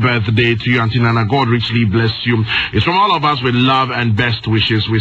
birthday to you, Auntie Nana. God richly bless you. It's from all of us with love and best wishes. We